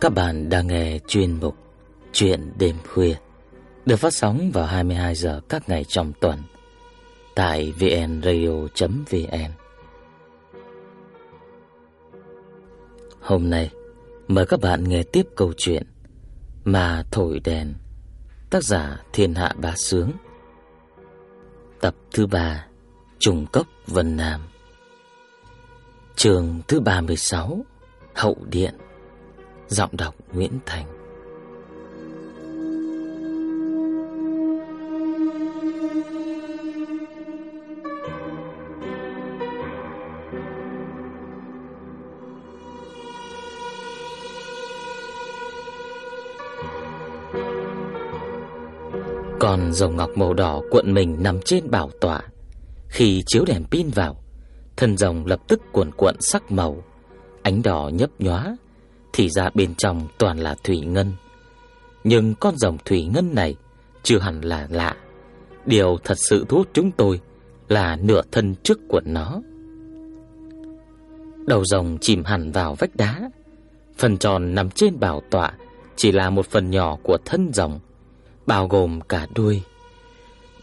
Các bạn đang nghe chuyên mục Chuyện đêm khuya được phát sóng vào 22 giờ các ngày trong tuần tại vnradio.vn. Hôm nay mời các bạn nghe tiếp câu chuyện Mà thổi đèn, tác giả Thiên Hạ Bá Sướng. Tập thứ 3, Trùng cốc Vân Nam. Chương thứ 36, Hậu điện. Giọng đọc Nguyễn Thành. Còn dòng ngọc màu đỏ cuộn mình nằm trên bảo tọa. Khi chiếu đèn pin vào, Thân rồng lập tức cuộn cuộn sắc màu. Ánh đỏ nhấp nhóa thì ra bên trong toàn là thủy ngân. Nhưng con rồng thủy ngân này chưa hẳn là lạ. Điều thật sự thu hút chúng tôi là nửa thân trước của nó. Đầu rồng chìm hẳn vào vách đá, phần tròn nằm trên bảo tọa chỉ là một phần nhỏ của thân rồng, bao gồm cả đuôi.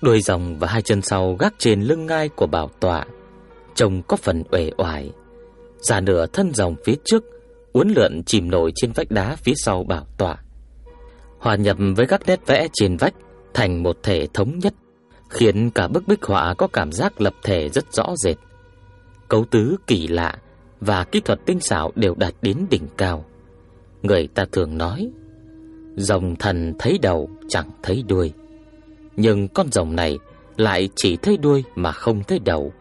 Đuôi rồng và hai chân sau gác trên lưng ngai của bảo tọa, trông có phần uể oải. Giả nửa thân rồng phía trước uốn lượn chìm nổi trên vách đá phía sau bảo tọa, hòa nhập với các nét vẽ trên vách thành một thể thống nhất, khiến cả bức bích họa có cảm giác lập thể rất rõ rệt. Cấu tứ kỳ lạ và kỹ thuật tinh xảo đều đạt đến đỉnh cao. Người ta thường nói, rồng thần thấy đầu chẳng thấy đuôi. Nhưng con rồng này lại chỉ thấy đuôi mà không thấy đầu.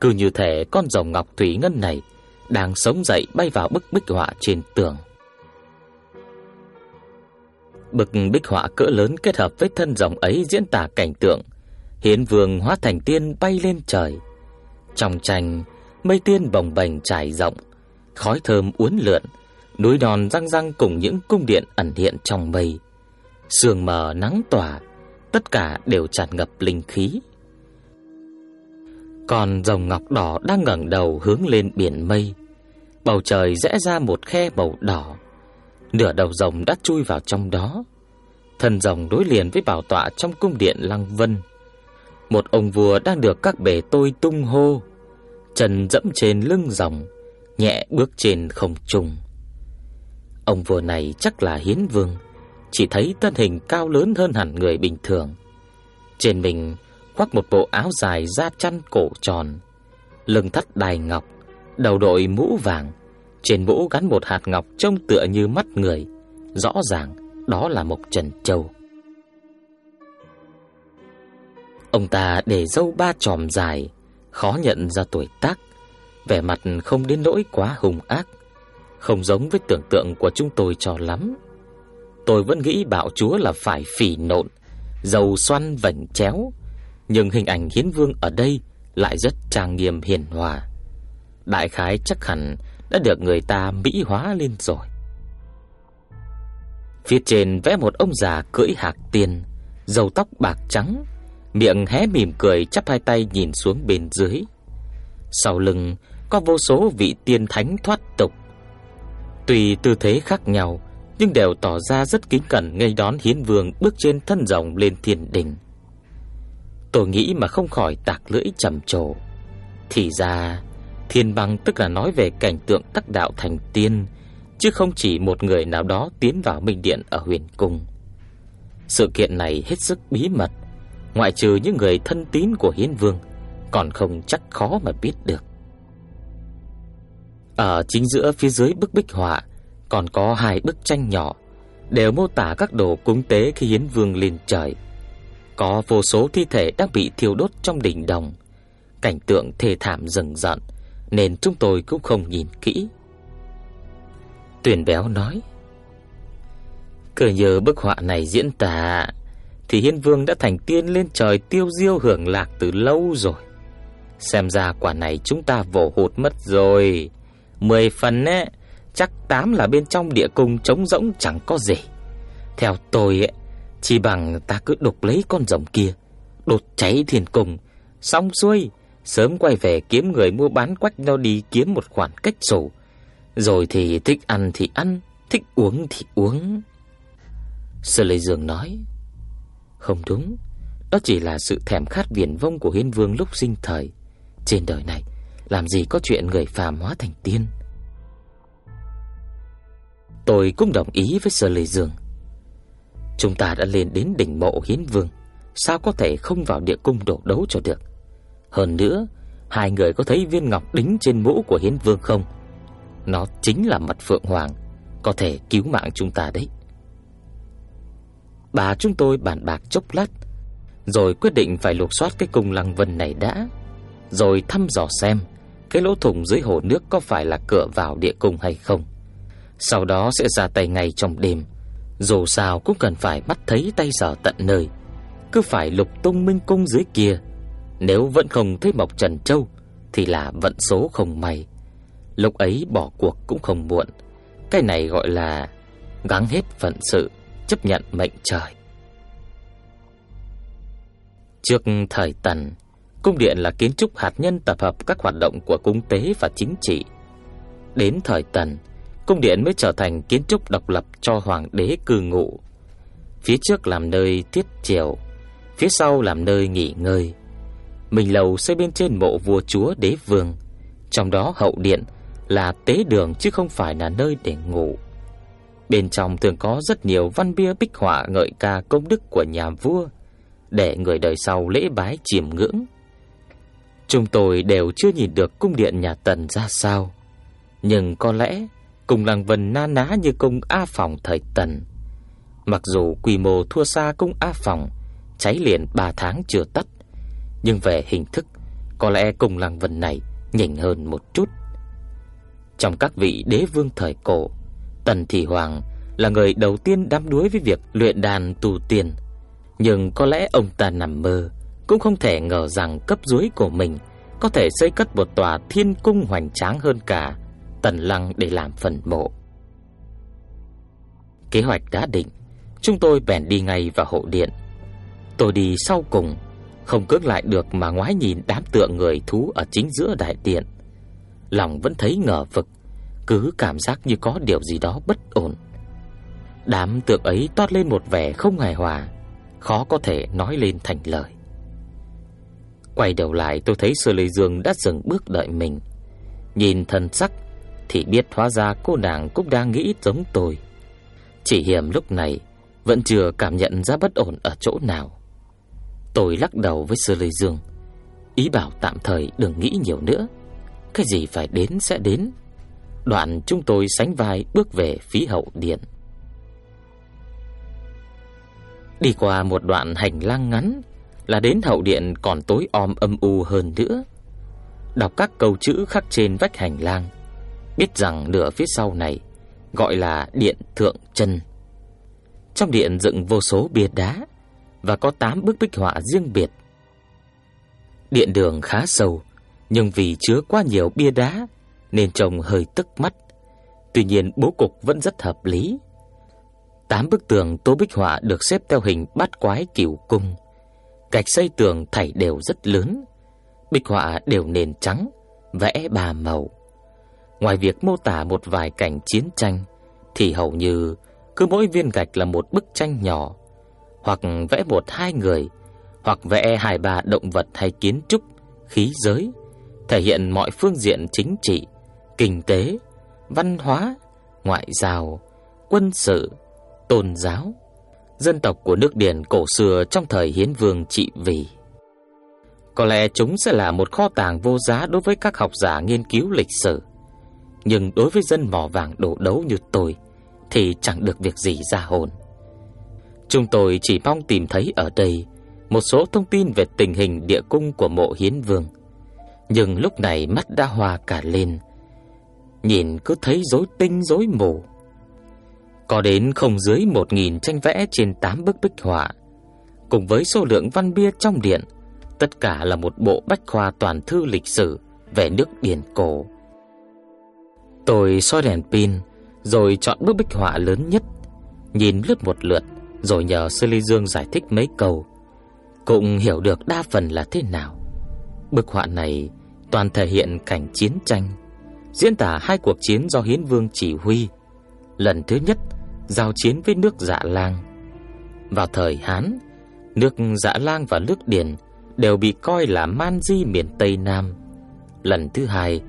Cứ như thể con rồng ngọc thủy ngân này đang sống dậy bay vào bức bích họa trên tường. Bức bích họa cỡ lớn kết hợp với thân rồng ấy diễn tả cảnh tượng Hiến Vương hóa thành tiên bay lên trời. Trong tranh, mây tiên bồng bềnh trải rộng, khói thơm uốn lượn, núi đòn răng răng cùng những cung điện ẩn hiện trong mây. Sương mờ nắng tỏa, tất cả đều tràn ngập linh khí. Còn rồng ngọc đỏ đang ngẩng đầu hướng lên biển mây. Bầu trời rẽ ra một khe màu đỏ. Nửa đầu rồng đã chui vào trong đó. Thân rồng đối liền với bảo tọa trong cung điện Lăng Vân. Một ông vua đang được các bể tôi tung hô, chân dẫm trên lưng rồng, nhẹ bước trên không trung. Ông vua này chắc là Hiến Vương, chỉ thấy thân hình cao lớn hơn hẳn người bình thường. Trên mình khoác một bộ áo dài da chăn cổ tròn, lưng thắt đai ngọc, đầu đội mũ vàng, trên mũ gắn một hạt ngọc trông tựa như mắt người, rõ ràng đó là một Trần Châu. Ông ta để râu ba chòm dài, khó nhận ra tuổi tác, vẻ mặt không đến nỗi quá hung ác, không giống với tưởng tượng của chúng tôi cho lắm. Tôi vẫn nghĩ bạo chúa là phải phỉ nộn, dầu xoăn vảnh chéo, nhưng hình ảnh hiến vương ở đây lại rất trang nghiêm hiền hòa. Đại khái chắc hẳn đã được người ta mỹ hóa lên rồi. Phía trên vẽ một ông già cưỡi hạc tiên, râu tóc bạc trắng, miệng hé mỉm cười chắp hai tay nhìn xuống bên dưới. Sau lưng có vô số vị tiên thánh thoát tục. Tùy tư thế khác nhau, nhưng đều tỏ ra rất kính cẩn ngay đón hiến vương bước trên thân rồng lên thiên đình. Tôi nghĩ mà không khỏi tạc lưỡi trầm trồ. Thì ra, thiên băng tức là nói về cảnh tượng tắc đạo thành tiên, chứ không chỉ một người nào đó tiến vào minh điện ở huyền cung. Sự kiện này hết sức bí mật, ngoại trừ những người thân tín của Hiến Vương, còn không chắc khó mà biết được. Ở chính giữa phía dưới bức bích họa còn có hai bức tranh nhỏ, đều mô tả các đồ cúng tế khi Hiến Vương lên trời. Có vô số thi thể đang bị thiêu đốt trong đỉnh đồng, cảnh tượng thê thảm rừng rợn, nên chúng tôi cũng không nhìn kỹ. Tuyển béo nói, Cờ nhờ bức họa này diễn tả Thì Hiên Vương đã thành tiên lên trời tiêu diêu hưởng lạc từ lâu rồi. Xem ra quả này chúng ta vồ hụt mất rồi. Mười phần ấy, chắc tám là bên trong địa cung trống rỗng chẳng có gì. Theo tôi ấy, chỉ bằng ta cứ đục lấy con rồng kia Đột cháy thiền cùng Xong xuôi Sớm quay về kiếm người mua bán quách nhau đi kiếm một khoản cách sổ Rồi thì thích ăn thì ăn thích uống thì uống. Sơ Lê Dương nói, không đúng, đó chỉ là sự thèm khát viển vông của hiên Vương lúc sinh thời. Trên đời này, làm gì có chuyện người phàm hóa thành tiên. Tôi cũng đồng ý với Sơ Lê Dương. Chúng ta đã lên đến đỉnh mộ Hiến Vương, sao có thể không vào địa cung đổ đấu cho được? Hơn nữa, hai người có thấy viên ngọc đính trên mũ của Hiến Vương không? Nó chính là mật phượng hoàng, có thể cứu mạng chúng ta đấy. Bà chúng tôi bàn bạc chốc lát, rồi quyết định phải lục soát cái cung lăng vân này đã, rồi thăm dò xem cái lỗ thủng dưới hồ nước có phải là cửa vào địa cung hay không. Sau đó sẽ ra tay ngay trong đêm, dù sao cũng cần phải mắt thấy tay sở tận nơi, cứ phải lục tung minh cung dưới kia. Nếu vẫn không thấy Mộc Trần Châu thì là vận số không may. Lúc ấy bỏ cuộc cũng không muộn. Cái này gọi là gắng hết phận sự, chấp nhận mệnh trời. Trước thời Tần, cung điện là kiến trúc hạt nhân tập hợp các hoạt động của cung tế và chính trị. Đến thời Tần, cung điện mới trở thành kiến trúc độc lập cho hoàng đế cư ngụ. Phía trước làm nơi tiết triều, phía sau làm nơi nghỉ ngơi. Mình lầu xây bên trên mộ vua chúa đế vương, trong đó hậu điện là tế đường chứ không phải là nơi để ngủ. Bên trong thường có rất nhiều văn bia bích họa ngợi ca công đức của nhà vua, để người đời sau lễ bái chiêm ngưỡng. Chúng tôi đều chưa nhìn được cung điện nhà Tần ra sao, nhưng có lẽ cùng làng vần na ná như cung A Phòng thời Tần. Mặc dù quy mô thua xa cung A Phòng, cháy liền 3 tháng chưa tắt, nhưng về hình thức, có lẽ cung làng vần này nhỉnh hơn một chút. Trong các vị đế vương thời cổ, Tần Thị Hoàng là người đầu tiên đắm đuối với việc luyện đàn tu tiên. Nhưng có lẽ ông ta nằm mơ, cũng không thể ngờ rằng cấp dưới của mình có thể xây cất một tòa thiên cung hoành tráng hơn cả Tần Lăng để làm phần mộ. Kế hoạch đã định, chúng tôi bèn đi ngay vào hộ điện. Tôi đi sau cùng, không cưỡng lại được mà ngoái nhìn đám tượng người thú ở chính giữa đại điện. Lòng vẫn thấy ngờ vực, cứ cảm giác như có điều gì đó bất ổn. Đám tượng ấy toát lên một vẻ không hài hòa, khó có thể nói lên thành lời. Quay đầu lại tôi thấy Sơ Lê Dương đã dừng bước đợi mình. Nhìn thân sắc thì biết hóa ra cô nàng cũng đang nghĩ giống tôi. Chỉ hiểm lúc này vẫn chưa cảm nhận ra bất ổn ở chỗ nào. Tôi lắc đầu với Sư Lê Dương, ý bảo tạm thời đừng nghĩ nhiều nữa. Cái gì phải đến sẽ đến. Đoạn chúng tôi sánh vai bước về phía hậu điện. Đi qua một đoạn hành lang ngắn là đến hậu điện còn tối om âm u hơn nữa. Đọc các câu chữ khắc trên vách hành lang, biết rằng nửa phía sau này gọi là điện thượng chân. Trong điện dựng vô số bia đá và có 8 bức bích họa riêng biệt. Điện đường khá sâu, nhưng vì chứa quá nhiều bia đá nên trông hơi tức mắt. Tuy nhiên bố cục vẫn rất hợp lý. Tám bức tường tô bích họa được xếp theo hình bát quái cửu cung. Gạch xây tường thảy đều rất lớn. Bích họa đều nền trắng, vẽ ba màu. Ngoài việc mô tả một vài cảnh chiến tranh thì hầu như cứ mỗi viên gạch là một bức tranh nhỏ, hoặc vẽ một hai người, hoặc vẽ hai ba động vật hay kiến trúc, khí giới, thể hiện mọi phương diện chính trị, kinh tế, văn hóa, ngoại giao, quân sự, tôn giáo, dân tộc của nước Điền cổ xưa trong thời Hiến Vương trị vì. Có lẽ chúng sẽ là một kho tàng vô giá đối với các học giả nghiên cứu lịch sử. Nhưng đối với dân mỏ vàng đổ đấu như tôi thì chẳng được việc gì ra hồn. Chúng tôi chỉ mong tìm thấy ở đây một số thông tin về tình hình địa cung của mộ Hiến Vương. Nhưng lúc này mắt đã hoa cả lên, nhìn cứ thấy rối tinh rối mù. Có đến không dưới một nghìn tranh vẽ trên tám bức bích họa, cùng với số lượng văn bia trong điện, tất cả là một bộ bách khoa toàn thư lịch sử về nước Điền cổ. Tôi soi đèn pin, rồi chọn bức bích họa lớn nhất, nhìn lướt một lượt, rồi nhờ Sư Ly Dương giải thích mấy câu, cũng hiểu được đa phần là thế nào. Bức họa này toàn thể hiện cảnh chiến tranh, diễn tả hai cuộc chiến do Hiến Vương chỉ huy, lần thứ nhất giao chiến với nước Dạ Lang. Vào thời Hán, nước Dạ Lang và nước Điền đều bị coi là man di miền Tây Nam. Lần thứ hai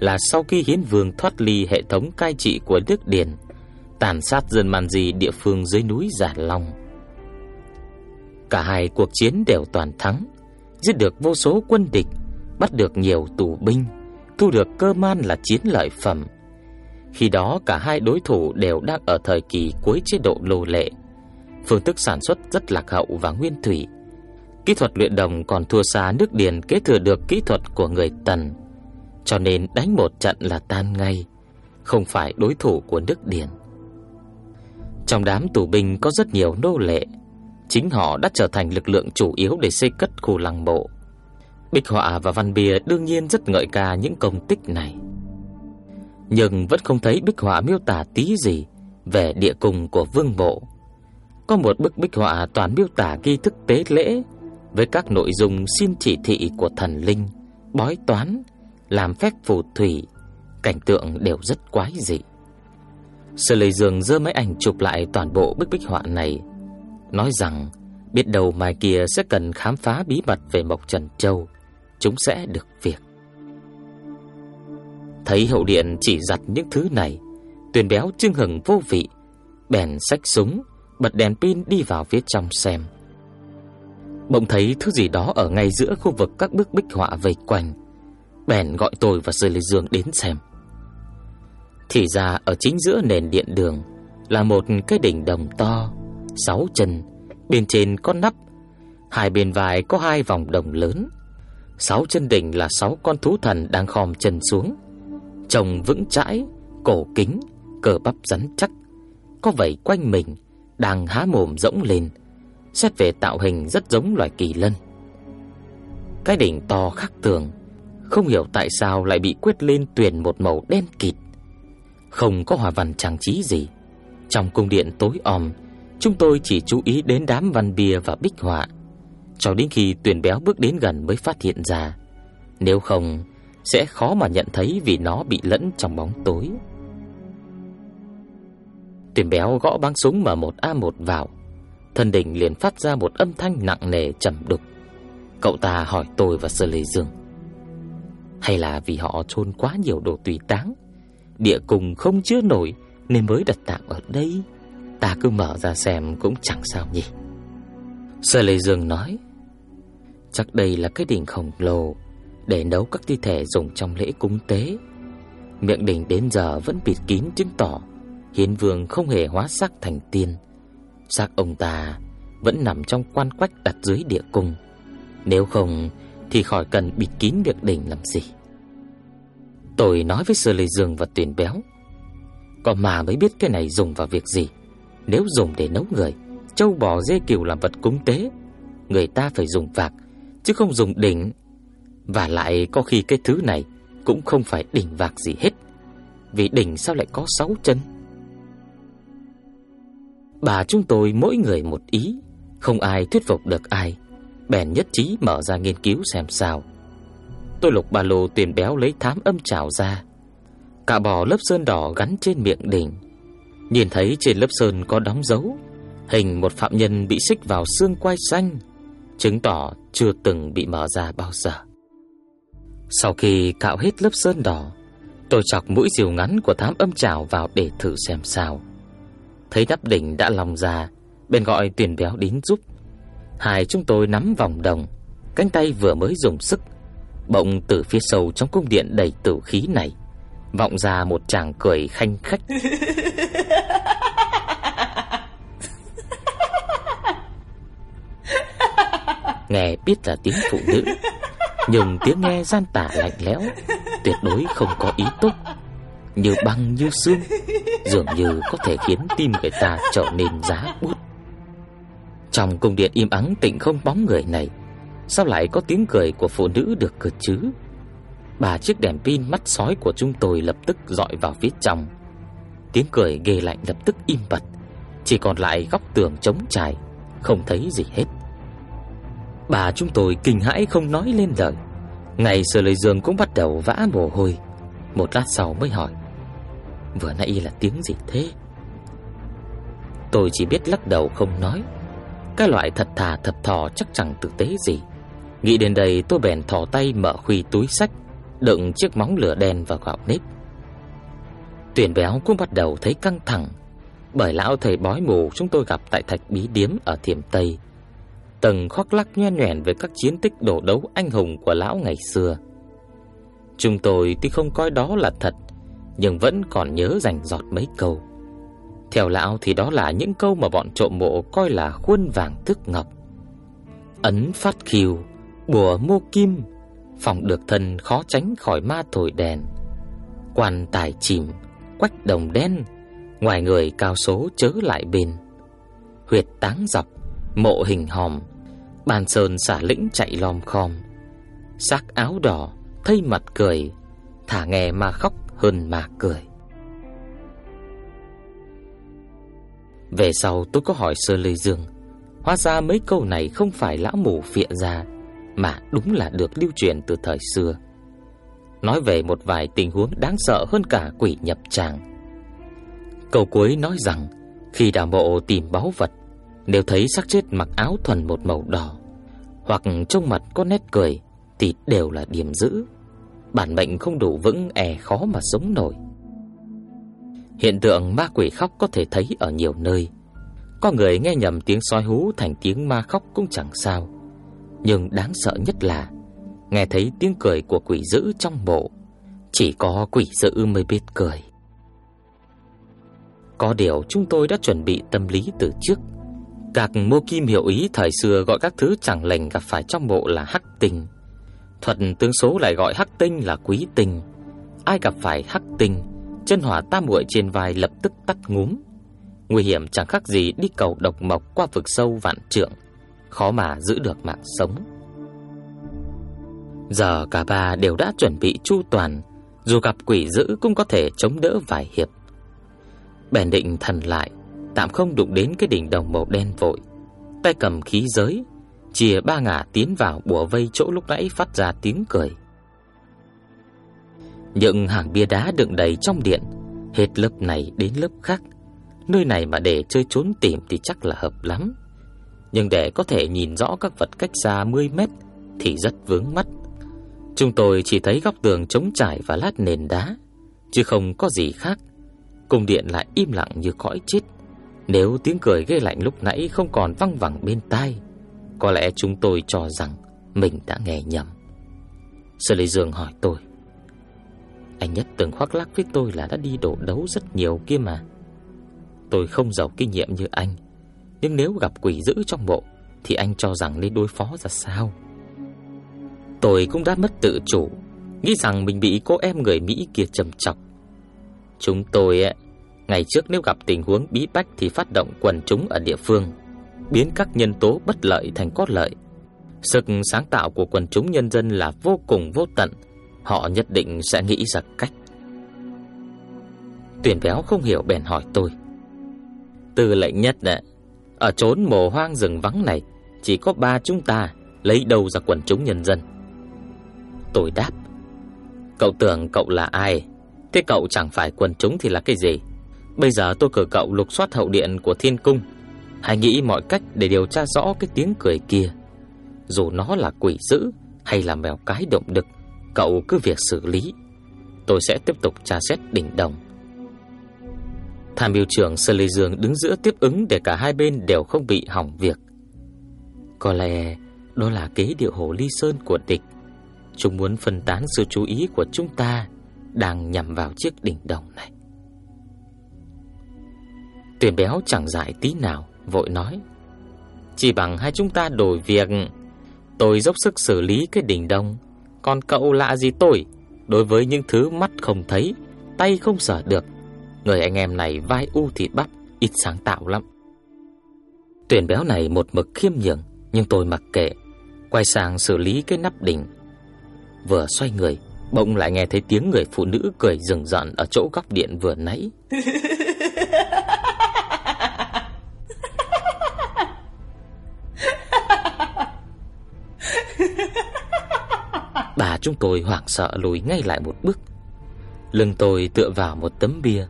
là sau khi Hiến Vương thoát ly hệ thống cai trị của nước Điền, tàn sát dân man di địa phương dưới núi Giả Long. Cả hai cuộc chiến đều toàn thắng, giết được vô số quân địch, bắt được nhiều tù binh, thu được cơ man là chiến lợi phẩm. Khi đó cả hai đối thủ đều đang ở thời kỳ cuối chế độ lô lệ. Phương thức sản xuất rất lạc hậu và nguyên thủy. Kỹ thuật luyện đồng còn thua xa nước Điền kế thừa được kỹ thuật của người Tần. Cho nên đánh một trận là tan ngay, không phải đối thủ của nước Điền. Trong đám tù binh có rất nhiều nô lệ, chính họ đã trở thành lực lượng chủ yếu để xây cất khu lăng mộ. Bích họa và văn bìa đương nhiên rất ngợi ca những công tích này. Nhưng vẫn không thấy bích họa miêu tả tí gì về địa cùng của vương mộ. Có một bức bích họa toàn miêu tả nghi thức tế lễ với các nội dung xin chỉ thị của thần linh, bói toán, làm phép phù thủy, cảnh tượng đều rất quái dị. Sở Lệ Dương giơ máy ảnh chụp lại toàn bộ bức bích họa này, nói rằng biết đâu mai kia sẽ cần khám phá bí mật về Mộc Trần Châu, chúng sẽ được việc. Thấy hậu điện chỉ giặt những thứ này, Tuyền béo trưng hừng vô vị, bèn xách súng, bật đèn pin đi vào phía trong xem. Bỗng thấy thứ gì đó ở ngay giữa khu vực các bức bích họa vây quanh, bèn gọi tôi và Sư Lê Dương đến xem. Thì ra ở chính giữa nền điện đường là một cái đỉnh đồng to, sáu chân, bên trên có nắp, hai bên vai có hai vòng đồng lớn. Sáu chân đỉnh là sáu con thú thần đang khom chân xuống, trông vững chãi, cổ kính, cờ bắp rắn chắc, có vảy quanh mình, đang há mồm rỗng lên. Xét về tạo hình rất giống loài kỳ lân. Cái đỉnh to khác thường, không hiểu tại sao lại bị quyết lên tuyền một màu đen kịt. Không có hòa văn trang trí gì. Trong cung điện tối om, chúng tôi chỉ chú ý đến đám văn bia và bích họa, cho đến khi tuyển Béo bước đến gần mới phát hiện ra. Nếu không, sẽ khó mà nhận thấy vì nó bị lẫn trong bóng tối. tuyển Béo gõ băng súng M1A1 vào, thân đỉnh liền phát ra một âm thanh nặng nề trầm đục. Cậu ta hỏi tôi và Sơ Lê Dương, hay là vì họ chôn quá nhiều đồ tùy táng, địa cùng không chứa nổi nên mới đặt tạm ở đây. Ta cứ mở ra xem cũng chẳng sao nhỉ. Sơ Lệ Dương nói, chắc đây là cái đỉnh khổng lồ để nấu các thi thể dùng trong lễ cúng tế. Miệng đỉnh đến giờ vẫn bịt kín chứng tỏ Hiến Vương không hề hóa sắc thành tiên. Xác ông ta vẫn nằm trong quan quách đặt dưới địa cung. Nếu không thì khỏi cần bịt kín việc đỉnh làm gì. Tôi nói với Sơ Lê Dương và Tuyền Béo, có mà mới biết cái này dùng vào việc gì. Nếu dùng để nấu người, châu bò dê cừu làm vật cúng tế, người ta phải dùng vạc chứ không dùng đỉnh và lại có khi cái thứ này cũng không phải đỉnh vạc gì hết Vì đỉnh sao lại có sáu chân Bà chúng tôi mỗi người một ý Không ai thuyết phục được ai Bèn nhất trí mở ra nghiên cứu xem sao Tôi lục ba lô tiền béo lấy thám âm trào ra Cả bò lớp sơn đỏ gắn trên miệng đỉnh Nhìn thấy trên lớp sơn có đóng dấu Hình một phạm nhân bị xích vào xương quai xanh Chứng tỏ chưa từng bị mở ra bao giờ sau khi cạo hết lớp sơn đỏ, tôi chọc mũi diều ngắn của thám âm trào vào để thử xem sao. Thấy đắp đỉnh đã lòng ra, bên gọi tuyển béo đến giúp. Hai chúng tôi nắm vòng đồng, cánh tay vừa mới dùng sức, bỗng từ phía sâu trong cung điện đầy tử khí này, vọng ra một chàng cười khanh khách. Nghe biết là tiếng phụ nữ nhưng tiếng nghe gian tả lạnh lẽo, tuyệt đối không có ý tốt, như băng như xương, dường như có thể khiến tim người ta trở nên giá buốt. Trong cung điện im ắng tịnh không bóng người này, sao lại có tiếng cười của phụ nữ được cơ chứ? bà chiếc đèn pin mắt sói của chúng tôi lập tức dọi vào phía trong. Tiếng cười ghê lạnh lập tức im bặt, chỉ còn lại góc tường trống trải, không thấy gì hết. Bà chúng tôi kinh hãi không nói lên lời. Ngày Sở Lệ Dương cũng bắt đầu vã mồ hôi. Một lát sau mới hỏi: "Vừa nãy là tiếng gì thế?" Tôi chỉ biết lắc đầu không nói cái loại thật thà thật thò chắc chẳng thực tế gì. Nghĩ đến đây, tôi bèn thò tay mở khuy túi sách, Đựng chiếc móng lửa đen và gạo nếp. Tuyển béo cũng bắt đầu thấy căng thẳng, Bởi lão thầy bói mù chúng tôi gặp tại thạch bí điếm ở Thiểm Tây. Từng khoác lắc nhoen nhoẻn về các chiến tích đổ đấu anh hùng của lão ngày xưa. Chúng tôi tuy không coi đó là thật, Nhưng vẫn còn nhớ rành giọt mấy câu. Theo lão thì đó là những câu mà bọn trộm mộ coi là khuôn vàng thức ngọc. Ấn phát khiêu, bùa mô kim Phòng được thân khó tránh khỏi ma thổi đèn. Quan tài chìm, quách đồng đen Ngoài người cao số chớ lại bên Huyệt táng dọc, mộ hình hòm Bàn sơn xả lĩnh chạy lom khom. Xác áo đỏ Thây mặt cười Thả nghe mà khóc hơn mà cười. Về sau tôi có hỏi Sơ Lê Dương, Hóa ra mấy câu này không phải lão mù phịa ra, Mà đúng là được lưu truyền từ thời xưa. Nói về một vài tình huống đáng sợ hơn cả quỷ nhập tràng. Câu cuối nói rằng, Khi đào mộ tìm báu vật Nếu thấy xác chết mặc áo thuần một màu đỏ, Hoặc trong mặt có nét cười, Thì đều là điểm dữ. Bản mệnh không đủ vững e khó mà sống nổi. Hiện tượng ma quỷ khóc có thể thấy ở nhiều nơi. Có người nghe nhầm tiếng soi hú thành tiếng ma khóc cũng chẳng sao. Nhưng đáng sợ nhất là Nghe thấy tiếng cười của quỷ dữ trong mộ Chỉ có quỷ dữ mới biết cười. Có điều chúng tôi đã chuẩn bị tâm lý từ trước. Các mô kim hiểu ý thời xưa gọi các thứ chẳng lành gặp phải trong mộ là hắc tinh. Thuật tương số lại gọi hắc tinh là quý tinh. Ai gặp phải hắc tinh, chân hỏa tam muội trên vai lập tức tắt ngúm. Nguy hiểm chẳng khác gì đi cầu độc mộc qua vực sâu vạn trượng, khó mà giữ được mạng sống. Giờ cả ba đều đã chuẩn bị chu toàn, dù gặp quỷ dữ cũng có thể chống đỡ vài hiệp. Bèn định thần lại, tạm không đụng đến cái đỉnh đồng màu đen vội, tay cầm khí giới chìa ba ngả tiến vào bùa vây chỗ lúc nãy phát ra tiếng cười. Những hàng bia đá đựng đầy trong điện, hết lớp này đến lớp khác. Nơi này mà để chơi trốn tìm thì chắc là hợp lắm. Nhưng để có thể nhìn rõ các vật cách xa 10 mét thì rất vướng mắt. Chúng tôi chỉ thấy góc tường trống trải và lát nền đá, chứ không có gì khác. Cung điện lại im lặng như cõi chết. Nếu tiếng cười ghê lạnh lúc nãy không còn văng vẳng bên tai, có lẽ chúng tôi cho rằng mình đã nghe nhầm. Sở Lê Dương hỏi tôi. Anh Nhất từng khoác lác với tôi là đã đi đổ đấu rất nhiều kia mà. Tôi không giàu kinh nghiệm như anh, nhưng nếu gặp quỷ dữ trong bộ thì anh cho rằng nên đối phó ra sao? Tôi cũng đã mất tự chủ, nghĩ rằng mình bị cô em người Mỹ kia trầm chọc. Chúng tôi ấy, ngày trước nếu gặp tình huống bí bách thì phát động quần chúng ở địa phương biến các nhân tố bất lợi thành có lợi. Sức sáng tạo của quần chúng nhân dân là vô cùng vô tận, họ nhất định sẽ nghĩ ra cách. Tuyển béo không hiểu bèn hỏi tôi. Từ lệnh nhất ạ, ở chốn mồ hoang rừng vắng này, chỉ có ba chúng ta lấy đâu ra quần chúng nhân dân. Tôi đáp, cậu tưởng cậu là ai? Thế cậu chẳng phải quần chúng thì là cái gì? Bây giờ tôi cử cậu lục soát hậu điện của thiên cung Hãy nghĩ mọi cách để điều tra rõ cái tiếng cười kia Dù nó là quỷ dữ hay là mèo cái động đực Cậu cứ việc xử lý. Tôi sẽ tiếp tục tra xét đỉnh đồng. Tham mưu trưởng Sơn Lê Dương đứng giữa tiếp ứng Để cả hai bên đều không bị hỏng việc. Có lẽ đó là kế điệu hồ ly sơn của địch. Chúng muốn phân tán sự chú ý của chúng ta Đang nhằm vào chiếc đỉnh đồng này. Tuyển béo chẳng dại tí nào, vội nói. Chỉ bằng hai chúng ta đổi việc, Tôi dốc sức xử lý cái đỉnh đồng. Còn cậu lạ gì tôi Đối với những thứ mắt không thấy, Tay không sở được, Người anh em này vai u thịt bắp, Ít sáng tạo lắm. Tuyển béo này một mực khiêm nhường, Nhưng tôi mặc kệ, Quay sang xử lý cái nắp đỉnh. Vừa xoay người, Bỗng lại nghe thấy tiếng người phụ nữ cười rừng rợn Ở chỗ góc điện vừa nãy. chúng tôi hoảng sợ lùi ngay lại một bước. Lưng tôi tựa vào một tấm bia,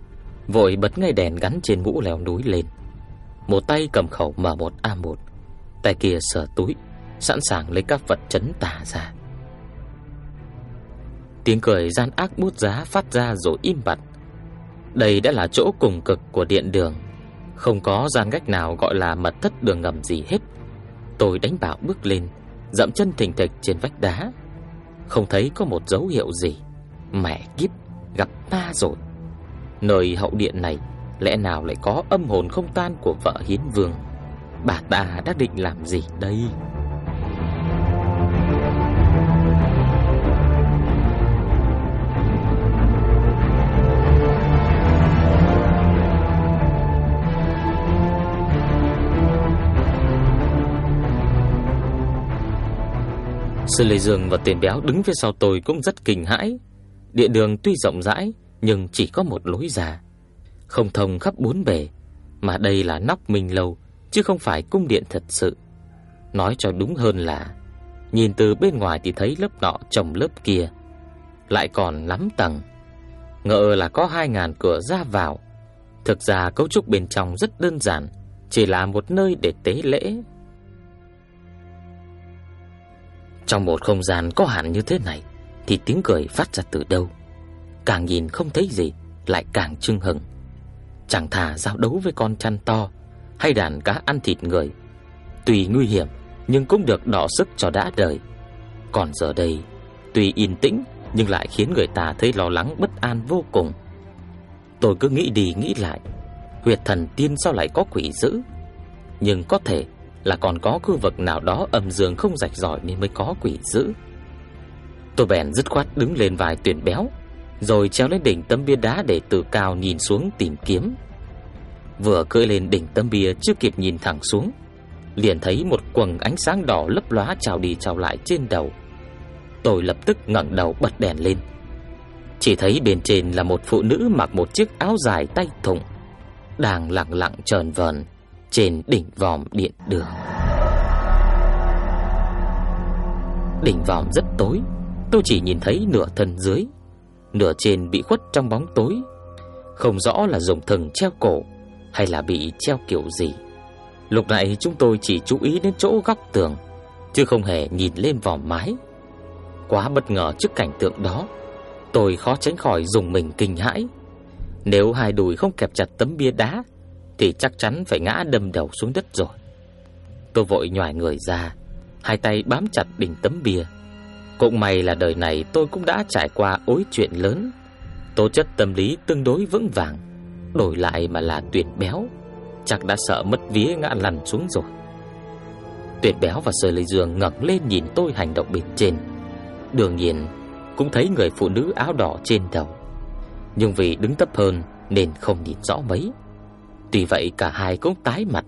Vội bật ngay đèn gắn trên mũ leo núi lên. Một tay cầm khẩu M1A1 Tay kia sờ túi, Sẵn sàng lấy các vật chấn tà ra. Tiếng cười gian ác bút giá phát ra rồi im bặt. Đây đã là chỗ cùng cực của điện đường. Không có gian ngách nào gọi là mật thất đường ngầm gì hết. Tôi đánh bảo bước lên, Dậm chân thình thịch trên vách đá. Không thấy có một dấu hiệu gì. Mẹ kiếp, Gặp ma rồi. Nơi hậu điện này, Lẽ nào lại có âm hồn không tan của vợ hiến vương? Bà ta đã định làm gì đây? Sư Lê Dương và tiền béo đứng phía sau tôi cũng rất kinh hãi. Địa đường tuy rộng rãi, Nhưng chỉ có một lối ra. Không thông khắp bốn bề, Mà đây là nóc minh lâu, Chứ không phải cung điện thật sự. Nói cho đúng hơn là, Nhìn từ bên ngoài thì thấy lớp nọ chồng lớp kia, Lại còn lắm tầng. Ngờ là có hai ngàn cửa ra vào. Thực ra cấu trúc bên trong rất đơn giản, Chỉ là một nơi để tế lễ. Trong một không gian có hạn như thế này, Thì tiếng cười phát ra từ đâu? Càng nhìn không thấy gì, Lại càng trưng hừng Chẳng thà giao đấu với con chăn to, Hay đàn cá ăn thịt người. Tùy nguy hiểm, Nhưng cũng được đỏ sức cho đã đời. Còn giờ đây, Tuy yên tĩnh, Nhưng lại khiến người ta thấy lo lắng bất an vô cùng. Tôi cứ nghĩ đi nghĩ lại, Huyệt thần tiên sao lại có quỷ dữ? Nhưng có thể là còn có khu vực nào đó âm dương không rạch ròi nên mới có quỷ dữ. Tôi bèn dứt khoát đứng lên vài tuyển béo, rồi treo lên đỉnh tấm bia đá để từ cao nhìn xuống tìm kiếm. Vừa cưỡi lên đỉnh tấm bia chưa kịp nhìn thẳng xuống, liền thấy một quầng ánh sáng đỏ lấp lóa trào đi trào lại trên đầu. Tôi lập tức ngẩng đầu bật đèn lên. Chỉ thấy bên trên là một phụ nữ mặc một chiếc áo dài tay thụng, đang lặng lặng trờn vờn trên đỉnh vòm điện đường. Đỉnh vòm rất tối, tôi chỉ nhìn thấy nửa thân dưới, nửa trên bị khuất trong bóng tối, không rõ là dùng thừng treo cổ hay là bị treo kiểu gì. Lúc này chúng tôi chỉ chú ý đến chỗ góc tường, chứ không hề nhìn lên vòm mái. Quá bất ngờ trước cảnh tượng đó, tôi khó tránh khỏi dùng mình kinh hãi. Nếu hai đùi không kẹp chặt tấm bia đá thì chắc chắn phải ngã đâm đầu xuống đất rồi. Tôi vội nhòi người ra, hai tay bám chặt đỉnh tấm bia. Cũng may là đời này tôi cũng đã trải qua ối chuyện lớn, tố chất tâm lý tương đối vững vàng, đổi lại mà là tuyệt béo, chắc đã sợ mất vía ngã lăn xuống rồi. Tuyệt béo và Sơ Lê Dương ngẩng lên nhìn tôi hành động bên trên. Đương nhiên, cũng thấy người phụ nữ áo đỏ trên đầu. Nhưng vì đứng thấp hơn nên không nhìn rõ mấy. Tuy vậy cả hai cũng tái mặt,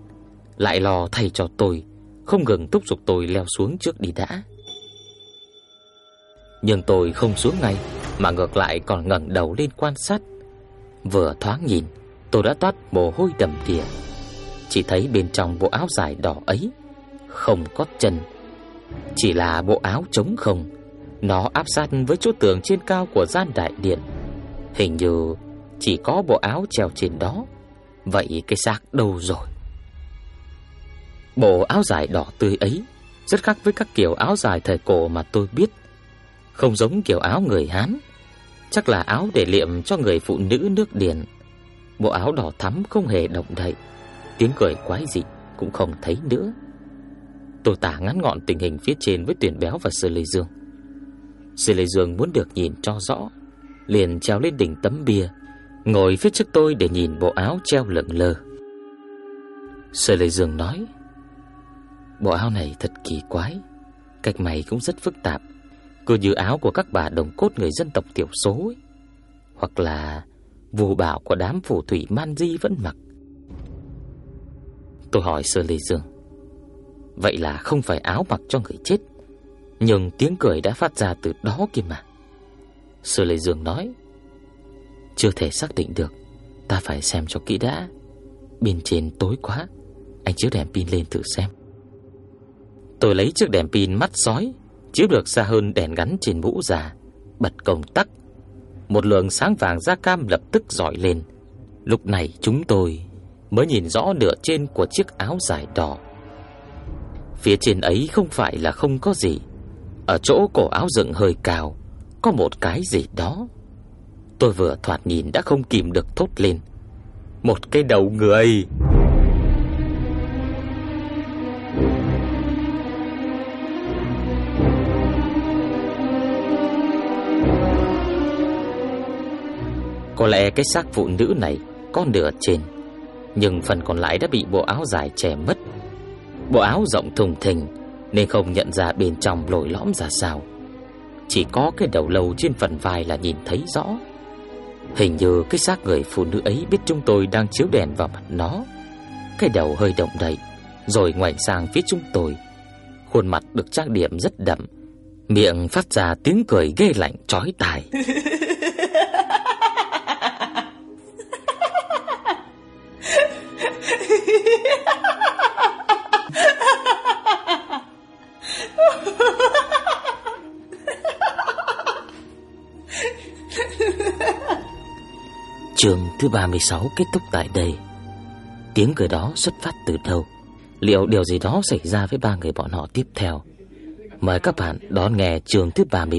lại lo thay cho tôi, không ngừng thúc giục tôi leo xuống trước đi đã. Nhưng tôi không xuống ngay, mà ngược lại còn ngẩng đầu lên quan sát. Vừa thoáng nhìn, tôi đã toát mồ hôi đầm đìa. Chỉ thấy bên trong bộ áo dài đỏ ấy không có chân, chỉ là bộ áo trống không. Nó áp sát với chỗ tường trên cao của gian đại điện. Hình như chỉ có bộ áo treo trên đó Vậy cái xác đâu rồi? Bộ áo dài đỏ tươi ấy rất khác với các kiểu áo dài thời cổ mà tôi biết. Không giống kiểu áo người Hán, chắc là áo để liệm cho người phụ nữ nước điền. Bộ áo đỏ thắm không hề động đậy, tiếng cười quái dị cũng không thấy nữa. Tôi tả ngắn gọn tình hình phía trên với tuyển béo và Sư Lê Dương. Sư Lê Dương muốn được nhìn cho rõ, liền treo lên đỉnh tấm bia, ngồi phía trước tôi để nhìn bộ áo treo lững lờ. Sở Lệ Dương nói, bộ áo này thật kỳ quái, cách may cũng rất phức tạp, cứ như áo của các bà đồng cốt người dân tộc thiểu số ấy. hoặc là vù bảo của đám phù thủy man di vẫn mặc. Tôi hỏi Sở Lệ Dương, vậy là không phải áo mặc cho người chết, nhưng tiếng cười đã phát ra từ đó kia mà. Sở Lệ Dương nói, chưa thể xác định được. Ta phải xem cho kỹ đã. Bên trên tối quá. Anh chiếu đèn pin lên thử xem. Tôi lấy chiếc đèn pin mắt sói Chiếu được xa hơn đèn gắn trên mũ già. Bật công tắc. Một lượng sáng vàng da cam lập tức dọi lên. Lúc này chúng tôi mới nhìn rõ nửa trên của chiếc áo dài đỏ. Phía trên ấy không phải là không có gì, ở chỗ cổ áo dựng hơi cao có một cái gì đó. Tôi vừa thoạt nhìn đã không kìm được thốt lên. Một cái đầu người. Có lẽ cái xác phụ nữ này có nửa trên, nhưng phần còn lại đã bị bộ áo dài che mất. Bộ áo rộng thùng thình nên không nhận ra bên trong lồi lõm ra sao. Chỉ có cái đầu lâu trên phần vai là nhìn thấy rõ. Hình như cái xác người phụ nữ ấy biết chúng tôi đang chiếu đèn vào mặt nó. Cái đầu hơi động đậy, rồi ngoảnh sang phía chúng tôi. Khuôn mặt được trang điểm rất đậm, miệng phát ra tiếng cười ghê lạnh chói tai. trường thứ 36 kết thúc tại đây. Tiếng cười đó xuất phát từ đâu? Liệu điều gì đó xảy ra với ba người bọn họ tiếp theo? Mời các bạn đón nghe trường thứ 37